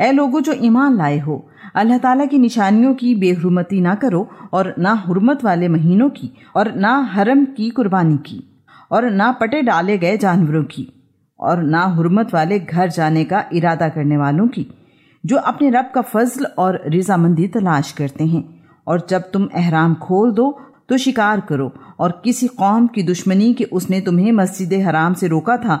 ए लोगों जो ईमान लाए हो, अल्लाह ताला की निशानियों की बेहरमती ना करो और ना हुरमत वाले महीनों की और ना हरम की कुर्बानी की और ना पटे डाले गए जानवरों की और ना हुरमत वाले घर जाने का इरादा करने वालों की, जो अपने रब का फजल और रजामंदी तलाश करते हैं। और जब तुम एहराम खोल दो तो शिकार करो और किसी कौम की दुश्मनी के उसने तुम्हें मस्जिद हराम से रोका था